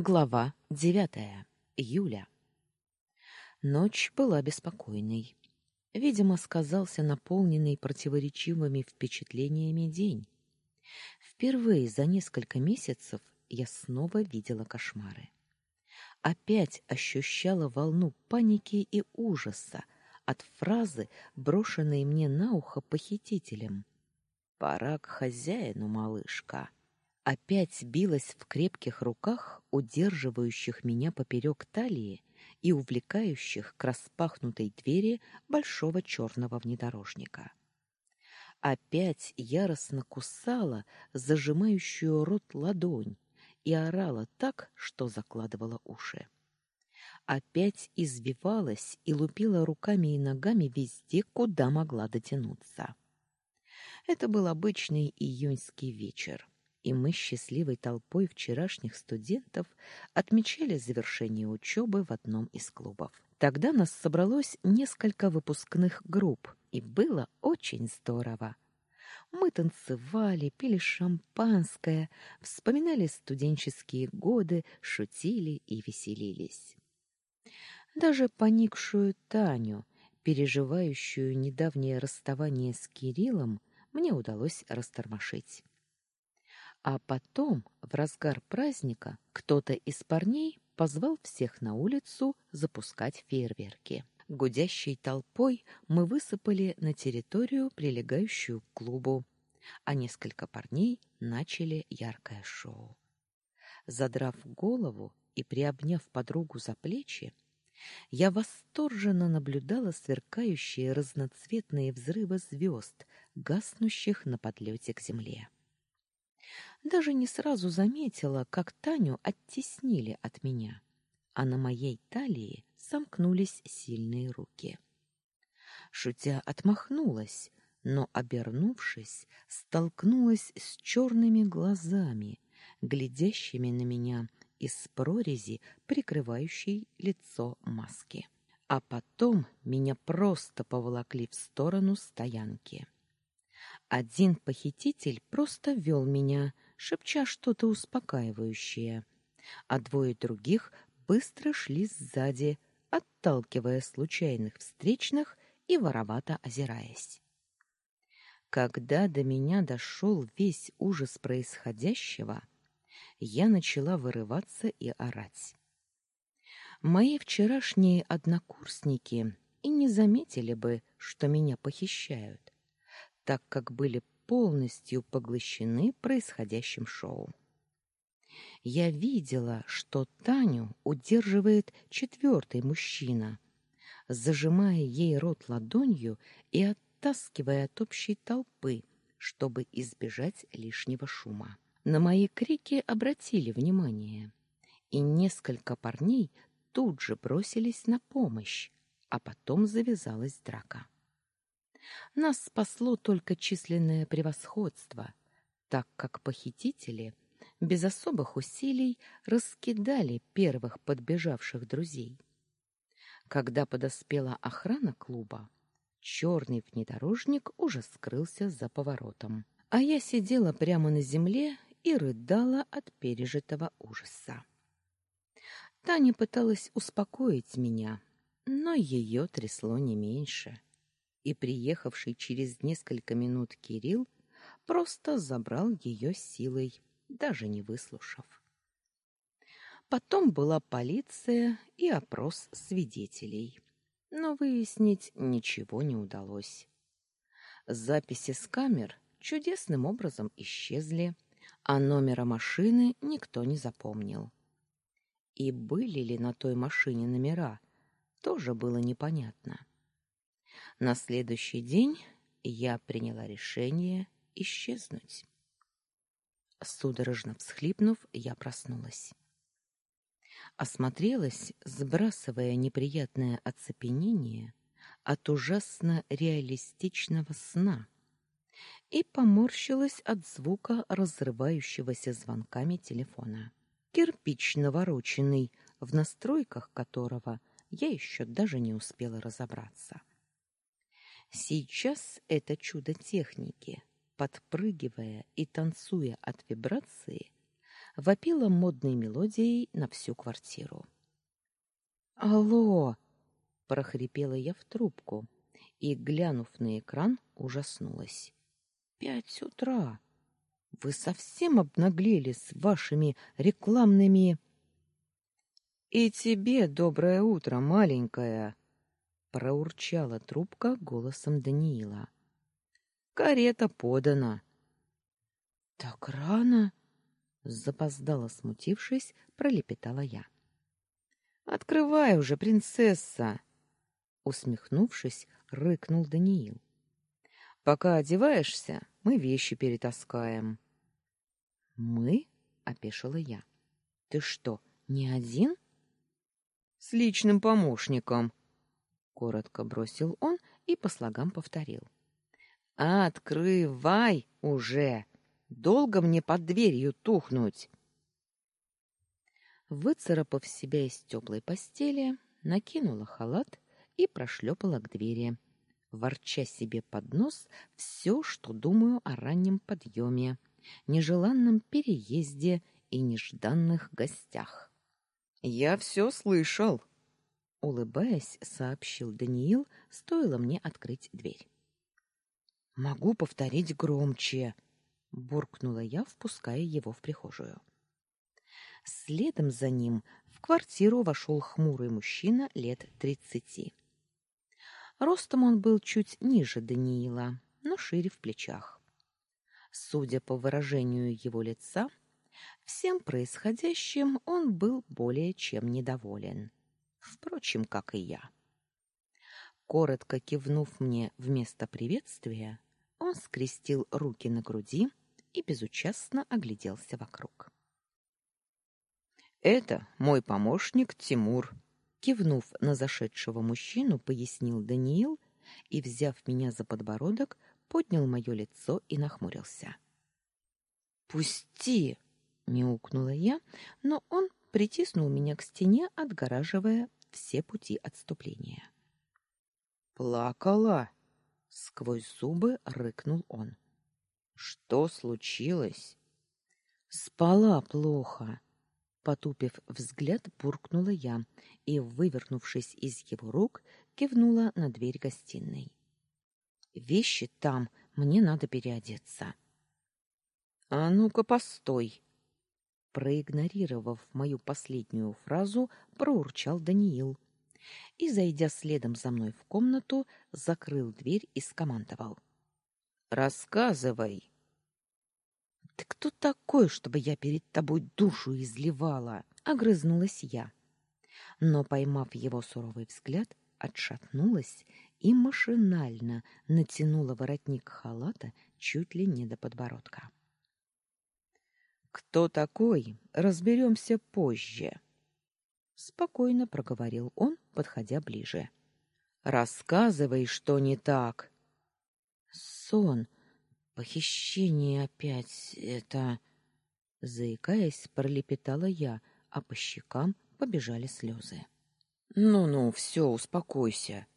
Глава девятая. Юля. Ночь была беспокойной. Видимо, сказался наполненный противоречивыми впечатлениями день. Впервые за несколько месяцев я снова видела кошмары. Опять ощущала волну паники и ужаса от фразы, брошенной мне на ухо похитителем. «Пора к хозяину, малышка» опять билась в крепких руках, удерживающих меня поперек талии и увлекающих к распахнутой двери большого черного внедорожника. Опять яростно кусала зажимающую рот ладонь и орала так, что закладывала уши. Опять извивалась и лупила руками и ногами везде, куда могла дотянуться. Это был обычный июньский вечер и мы счастливой толпой вчерашних студентов отмечали завершение учебы в одном из клубов. Тогда нас собралось несколько выпускных групп, и было очень здорово. Мы танцевали, пили шампанское, вспоминали студенческие годы, шутили и веселились. Даже поникшую Таню, переживающую недавнее расставание с Кириллом, мне удалось растормошить. А потом, в разгар праздника, кто-то из парней позвал всех на улицу запускать фейерверки. Гудящей толпой мы высыпали на территорию, прилегающую к клубу, а несколько парней начали яркое шоу. Задрав голову и приобняв подругу за плечи, я восторженно наблюдала сверкающие разноцветные взрывы звезд, гаснущих на подлете к земле. Даже не сразу заметила, как Таню оттеснили от меня, а на моей талии сомкнулись сильные руки. Шутя отмахнулась, но, обернувшись, столкнулась с черными глазами, глядящими на меня из прорези, прикрывающей лицо маски. А потом меня просто поволокли в сторону стоянки. Один похититель просто вел меня, шепча что-то успокаивающее, а двое других быстро шли сзади, отталкивая случайных встречных и воровато озираясь. Когда до меня дошел весь ужас происходящего, я начала вырываться и орать. Мои вчерашние однокурсники и не заметили бы, что меня похищают, так как были полностью поглощены происходящим шоу. Я видела, что Таню удерживает четвертый мужчина, зажимая ей рот ладонью и оттаскивая от общей толпы, чтобы избежать лишнего шума. На мои крики обратили внимание, и несколько парней тут же бросились на помощь, а потом завязалась драка. Нас спасло только численное превосходство, так как похитители без особых усилий раскидали первых подбежавших друзей. Когда подоспела охрана клуба, черный внедорожник уже скрылся за поворотом, а я сидела прямо на земле и рыдала от пережитого ужаса. Таня пыталась успокоить меня, но ее трясло не меньше и приехавший через несколько минут Кирилл просто забрал ее силой, даже не выслушав. Потом была полиция и опрос свидетелей, но выяснить ничего не удалось. Записи с камер чудесным образом исчезли, а номера машины никто не запомнил. И были ли на той машине номера, тоже было непонятно. На следующий день я приняла решение исчезнуть. Судорожно всхлипнув, я проснулась. Осмотрелась, сбрасывая неприятное оцепенение от ужасно реалистичного сна, и поморщилась от звука разрывающегося звонками телефона. Кирпич навороченный, в настройках которого я еще даже не успела разобраться. Сейчас это чудо техники, подпрыгивая и танцуя от вибрации, вопила модной мелодией на всю квартиру. «Алло!» — прохрипела я в трубку и, глянув на экран, ужаснулась. «Пять утра! Вы совсем обнаглели с вашими рекламными...» «И тебе доброе утро, маленькая!» — проурчала трубка голосом Даниила. «Карета подана!» «Так рано?» — запоздало смутившись, пролепетала я. «Открывай уже, принцесса!» Усмехнувшись, рыкнул Даниил. «Пока одеваешься, мы вещи перетаскаем». «Мы?» — опешила я. «Ты что, не один?» «С личным помощником», — коротко бросил он и по слогам повторил. «Открывай уже! Долго мне под дверью тухнуть!» Выцарапав себя из теплой постели, накинула халат и прошлепала к двери, ворча себе под нос все, что думаю о раннем подъеме, нежеланном переезде и нежданных гостях. Я все слышал, улыбаясь, сообщил Даниил, стоило мне открыть дверь. Могу повторить громче, буркнула я, впуская его в прихожую. Следом за ним в квартиру вошел хмурый мужчина лет тридцати. Ростом он был чуть ниже Даниила, но шире в плечах. Судя по выражению его лица, всем происходящим он был более чем недоволен. Впрочем, как и я. Коротко кивнув мне вместо приветствия, он скрестил руки на груди и безучастно огляделся вокруг. Это мой помощник Тимур, Кивнув на зашедшего мужчину, пояснил Даниил и, взяв меня за подбородок, поднял мое лицо и нахмурился. «Пусти!» — мяукнула я, но он притиснул меня к стене, отгораживая все пути отступления. «Плакала!» — сквозь зубы рыкнул он. «Что случилось?» «Спала плохо», Потупив взгляд, буркнула я и, вывернувшись из его рук, кивнула на дверь гостиной. Вещи там, мне надо переодеться. А ну-ка, постой. Проигнорировав мою последнюю фразу, проурчал Даниил и, зайдя следом за мной в комнату, закрыл дверь и скомандовал: "Рассказывай". Ты кто такой, чтобы я перед тобой душу изливала? огрызнулась я. Но поймав его суровый взгляд, отшатнулась и машинально натянула воротник халата чуть ли не до подбородка. Кто такой, разберемся позже, спокойно проговорил он, подходя ближе. Рассказывай, что не так. Сон, Похищение опять это, заикаясь, пролепетала я, а по щекам побежали слезы. Ну-ну, все, успокойся,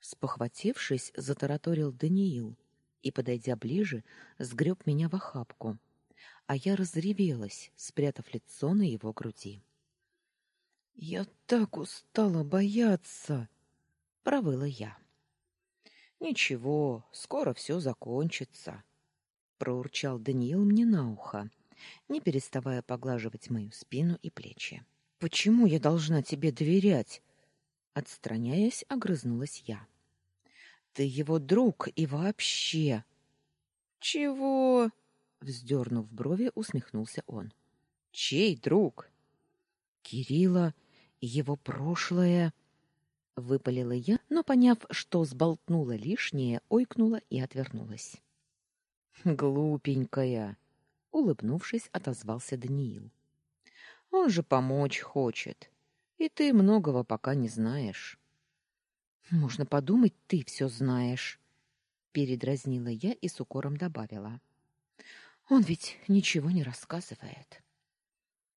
спохватившись, затараторил Даниил и, подойдя ближе, сгреб меня в охапку, а я разревелась, спрятав лицо на его груди. Я так устала бояться, провыла я. Ничего, скоро все закончится проурчал Даниил мне на ухо, не переставая поглаживать мою спину и плечи. Почему я должна тебе доверять? Отстраняясь, огрызнулась я. Ты его друг и вообще. Чего? Вздернув брови, усмехнулся он. Чей друг? Кирилла и его прошлое, выпалила я, но поняв, что сболтнула лишнее, ойкнула и отвернулась. Глупенькая, улыбнувшись, отозвался Даниил. Он же помочь хочет, и ты многого пока не знаешь. Можно подумать, ты все знаешь, передразнила я и с укором добавила. Он ведь ничего не рассказывает.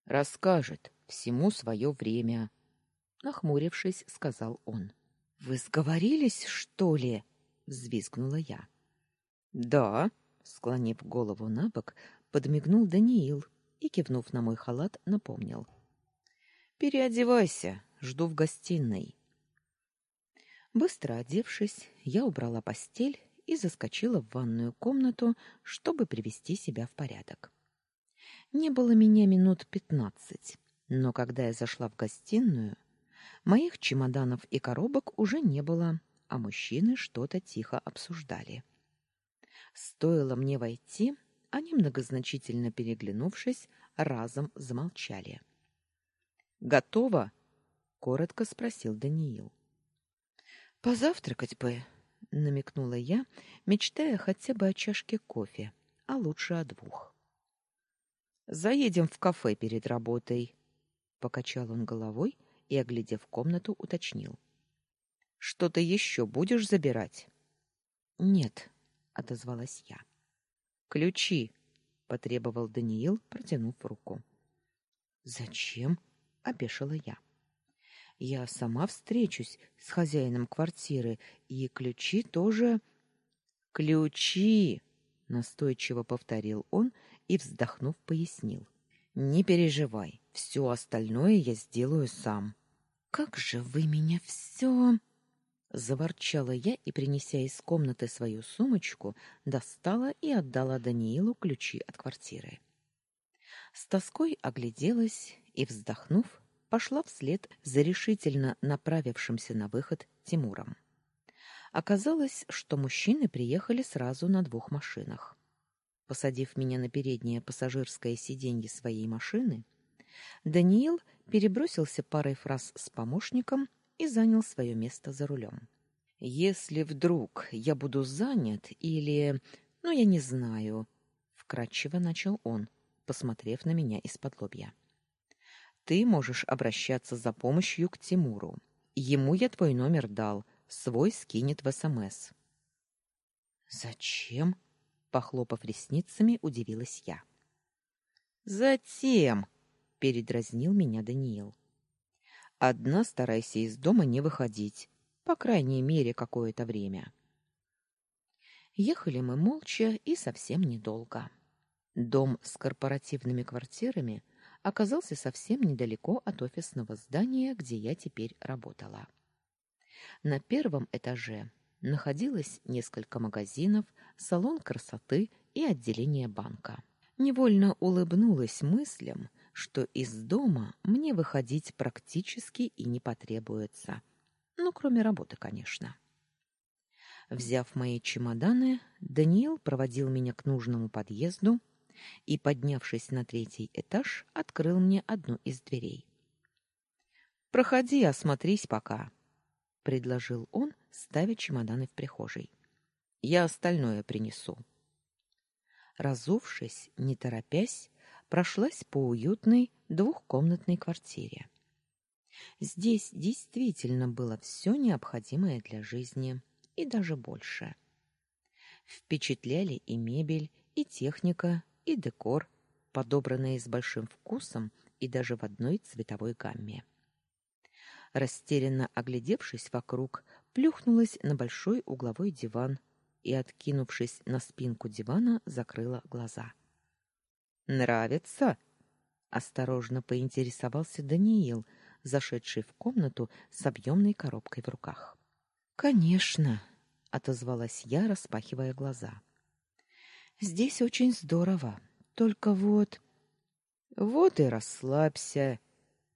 Расскажет, всему свое время, нахмурившись, сказал он. Вы сговорились, что ли? взвизгнула я. Да, Склонив голову набок, подмигнул Даниил и, кивнув на мой халат, напомнил. «Переодевайся, жду в гостиной». Быстро одевшись, я убрала постель и заскочила в ванную комнату, чтобы привести себя в порядок. Не было меня минут пятнадцать, но когда я зашла в гостиную, моих чемоданов и коробок уже не было, а мужчины что-то тихо обсуждали. Стоило мне войти, они, многозначительно переглянувшись, разом замолчали. «Готово?» — коротко спросил Даниил. «Позавтракать бы», — намекнула я, мечтая хотя бы о чашке кофе, а лучше о двух. «Заедем в кафе перед работой», — покачал он головой и, оглядев комнату, уточнил. «Что-то еще будешь забирать?» «Нет», — отозвалась я. «Ключи», — потребовал Даниил, протянув руку. «Зачем?» — опешила я. «Я сама встречусь с хозяином квартиры, и ключи тоже...» «Ключи!» — настойчиво повторил он и, вздохнув, пояснил. «Не переживай, все остальное я сделаю сам». «Как же вы меня все...» Заворчала я и, принеся из комнаты свою сумочку, достала и отдала Даниилу ключи от квартиры. С тоской огляделась и, вздохнув, пошла вслед за решительно направившимся на выход Тимуром. Оказалось, что мужчины приехали сразу на двух машинах. Посадив меня на переднее пассажирское сиденье своей машины, Даниил перебросился парой фраз с помощником и занял свое место за рулем. Если вдруг я буду занят или, ну я не знаю, вкратчиво начал он, посмотрев на меня из-под лобья. Ты можешь обращаться за помощью к Тимуру. Ему я твой номер дал, свой скинет в СМС. Зачем? похлопав ресницами, удивилась я. Затем, передразнил меня Даниил. Одна старайся из дома не выходить, по крайней мере, какое-то время. Ехали мы молча и совсем недолго. Дом с корпоративными квартирами оказался совсем недалеко от офисного здания, где я теперь работала. На первом этаже находилось несколько магазинов, салон красоты и отделение банка. Невольно улыбнулась мыслям, что из дома мне выходить практически и не потребуется. Ну, кроме работы, конечно. Взяв мои чемоданы, Даниил проводил меня к нужному подъезду и, поднявшись на третий этаж, открыл мне одну из дверей. «Проходи, осмотрись пока», — предложил он, ставя чемоданы в прихожей. «Я остальное принесу». Разувшись, не торопясь, прошлась по уютной двухкомнатной квартире. Здесь действительно было все необходимое для жизни, и даже больше. Впечатляли и мебель, и техника, и декор, подобранные с большим вкусом и даже в одной цветовой гамме. Растерянно оглядевшись вокруг, плюхнулась на большой угловой диван и, откинувшись на спинку дивана, закрыла глаза. Нравится? осторожно поинтересовался Даниил, зашедший в комнату с объемной коробкой в руках. Конечно, отозвалась я, распахивая глаза. Здесь очень здорово. Только вот Вот и расслабься,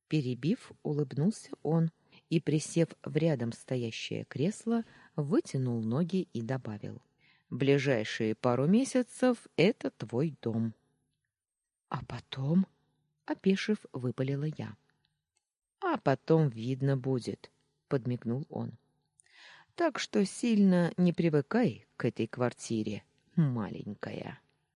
перебив, улыбнулся он и, присев в рядом стоящее кресло, вытянул ноги и добавил: "Ближайшие пару месяцев это твой дом". А потом, опешив, выпалила я. А потом видно будет, подмигнул он. Так что сильно не привыкай к этой квартире, маленькая.